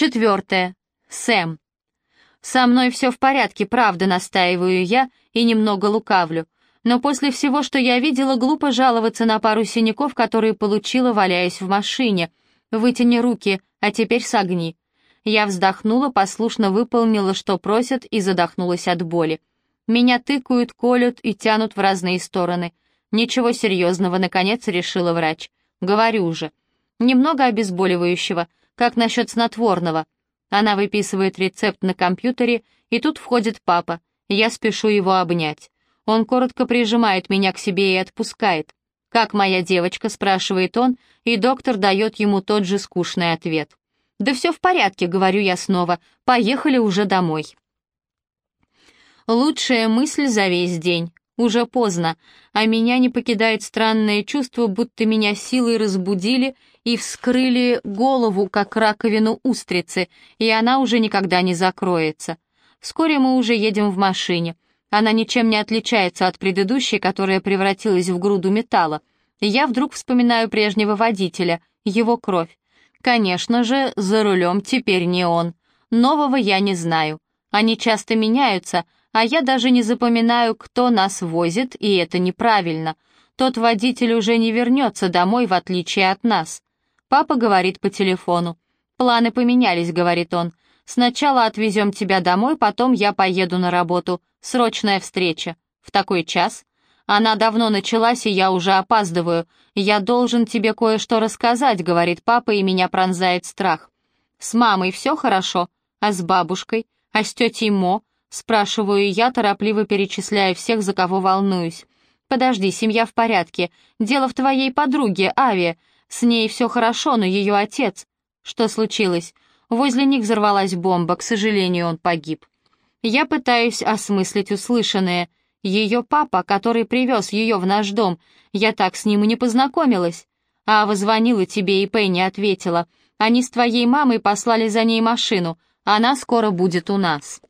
Четвертое. Сэм. Со мной все в порядке, правда, настаиваю я и немного лукавлю. Но после всего, что я видела, глупо жаловаться на пару синяков, которые получила, валяясь в машине. Вытяни руки, а теперь согни. Я вздохнула, послушно выполнила, что просят, и задохнулась от боли. Меня тыкают, колют и тянут в разные стороны. Ничего серьезного, наконец, решила врач. Говорю же. Немного обезболивающего, как насчет снотворного. Она выписывает рецепт на компьютере, и тут входит папа. Я спешу его обнять. Он коротко прижимает меня к себе и отпускает. «Как моя девочка?» — спрашивает он, и доктор дает ему тот же скучный ответ. «Да все в порядке», — говорю я снова, — «поехали уже домой». Лучшая мысль за весь день. Уже поздно, а меня не покидает странное чувство, будто меня силой разбудили и вскрыли голову, как раковину устрицы, и она уже никогда не закроется. Вскоре мы уже едем в машине. Она ничем не отличается от предыдущей, которая превратилась в груду металла. Я вдруг вспоминаю прежнего водителя, его кровь. Конечно же, за рулем теперь не он. Нового я не знаю. Они часто меняются, а я даже не запоминаю, кто нас возит, и это неправильно. Тот водитель уже не вернется домой, в отличие от нас. Папа говорит по телефону. «Планы поменялись», — говорит он. «Сначала отвезем тебя домой, потом я поеду на работу. Срочная встреча. В такой час?» «Она давно началась, и я уже опаздываю. Я должен тебе кое-что рассказать», — говорит папа, и меня пронзает страх. «С мамой все хорошо? А с бабушкой? А с тетей Мо? Спрашиваю я, торопливо перечисляя всех, за кого волнуюсь. «Подожди, семья в порядке. Дело в твоей подруге, Ави. С ней все хорошо, но ее отец...» «Что случилось?» Возле них взорвалась бомба, к сожалению, он погиб. Я пытаюсь осмыслить услышанное. Ее папа, который привез ее в наш дом, я так с ним и не познакомилась. Ава звонила тебе, и Пенни ответила. Они с твоей мамой послали за ней машину. Она скоро будет у нас.